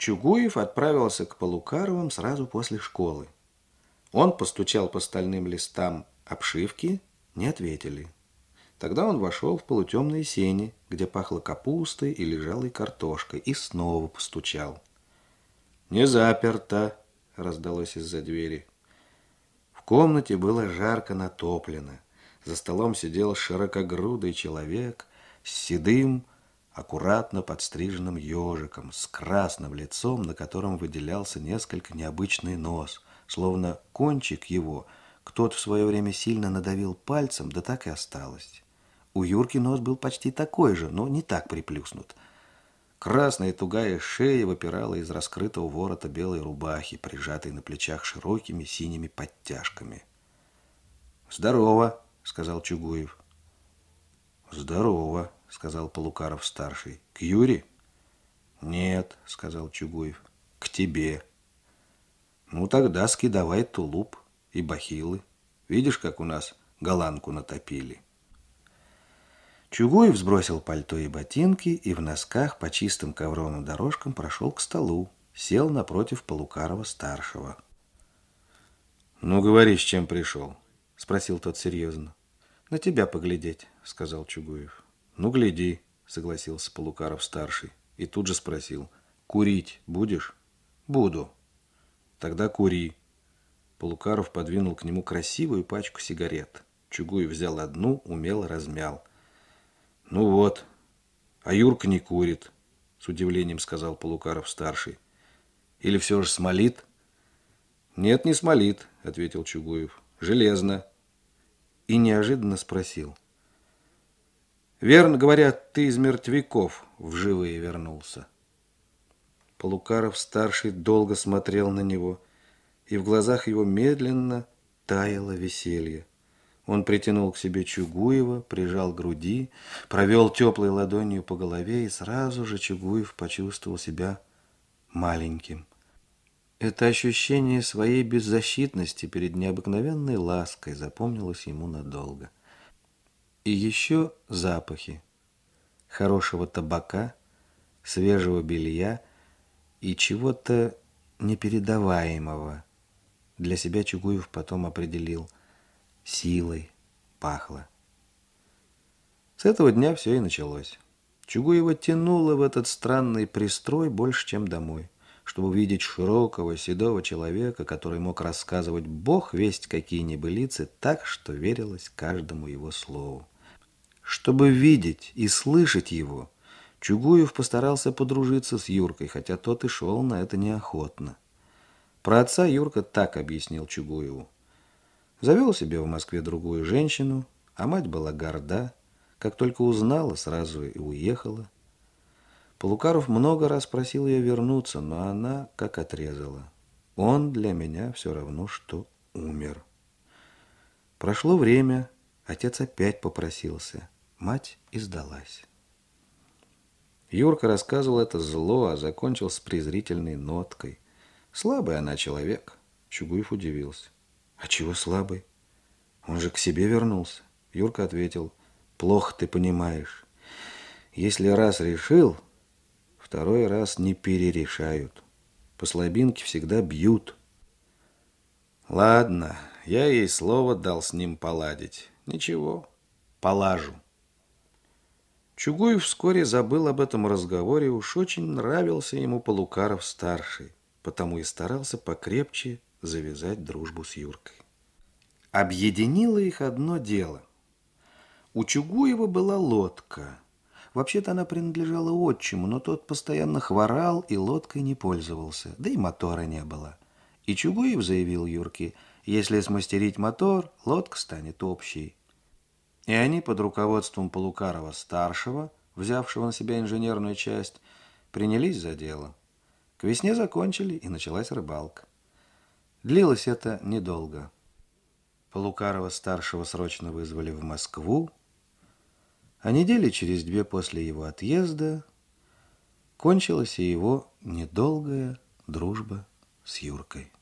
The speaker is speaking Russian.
Чугуев отправился к Полукаровым сразу после школы. Он постучал по стальным листам обшивки, не ответили. Тогда он вошел в полутемные сени, где пахло капустой и лежалой картошкой, и снова постучал. «Не заперто!» — раздалось из-за двери. В комнате было жарко натоплено. За столом сидел широкогрудый человек с седым, аккуратно подстриженным ежиком, с красным лицом, на котором выделялся несколько необычный нос, словно кончик его кто-то в свое время сильно надавил пальцем, да так и осталось. У Юрки нос был почти такой же, но не так приплюснут. Красная тугая шея выпирала из раскрытого ворота белой рубахи, прижатой на плечах широкими синими подтяжками. «Здорово!» — сказал Чугуев. «Здорово!» — сказал Полукаров-старший. «К Юре?» «Нет», — сказал Чугуев, — «к тебе». «Ну тогда скидавай тулуп и бахилы. Видишь, как у нас голландку натопили?» Чугуев сбросил пальто и ботинки и в носках по чистым ковровым дорожкам прошел к столу, сел напротив Полукарова-старшего. «Ну, говори, с чем пришел?» — спросил тот серьезно. «На тебя поглядеть», — сказал Чугуев. «Ну, гляди», — согласился Полукаров-старший. И тут же спросил. «Курить будешь?» «Буду». «Тогда кури». Полукаров подвинул к нему красивую пачку сигарет. Чугуев взял одну, умело размял. «Ну вот, а Юрка не курит», — с удивлением сказал Полукаров-старший. «Или все же смолит?» «Нет, не смолит», — ответил Чугуев. «Железно». И неожиданно спросил. Верно говорят, ты из мертвяков в живые вернулся. Полукаров-старший долго смотрел на него, и в глазах его медленно таяло веселье. Он притянул к себе Чугуева, прижал груди, провел теплой ладонью по голове, и сразу же Чугуев почувствовал себя маленьким. Это ощущение своей беззащитности перед необыкновенной лаской запомнилось ему надолго. И еще запахи хорошего табака, свежего белья и чего-то непередаваемого. Для себя Чугуев потом определил силой пахло. С этого дня все и началось. Чугуева тянуло в этот странный пристрой больше, чем домой чтобы увидеть широкого, седого человека, который мог рассказывать бог весть какие небылицы так, что верилось каждому его слову. Чтобы видеть и слышать его, Чугуев постарался подружиться с Юркой, хотя тот и шел на это неохотно. Про отца Юрка так объяснил Чугуеву. Завел себе в Москве другую женщину, а мать была горда. Как только узнала, сразу и уехала. Полукаров много раз просил ее вернуться, но она как отрезала. Он для меня все равно, что умер. Прошло время, отец опять попросился. Мать и сдалась. Юрка рассказывал это зло, а закончил с презрительной ноткой. Слабый она человек. Чугуев удивился. А чего слабый? Он же к себе вернулся. Юрка ответил. Плохо ты понимаешь. Если раз решил, второй раз не перерешают. По слабинке всегда бьют. Ладно, я ей слово дал с ним поладить. Ничего, полажу. Чугуев вскоре забыл об этом разговоре, уж очень нравился ему Полукаров-старший, потому и старался покрепче завязать дружбу с Юркой. Объединило их одно дело. У Чугуева была лодка – Вообще-то она принадлежала отчиму, но тот постоянно хворал и лодкой не пользовался, да и мотора не было. И Чугуев заявил Юрке, если смастерить мотор, лодка станет общей. И они под руководством Полукарова-старшего, взявшего на себя инженерную часть, принялись за дело. К весне закончили, и началась рыбалка. Длилось это недолго. Полукарова-старшего срочно вызвали в Москву, а недели через две после его отъезда кончилась и его недолгая дружба с Юркой.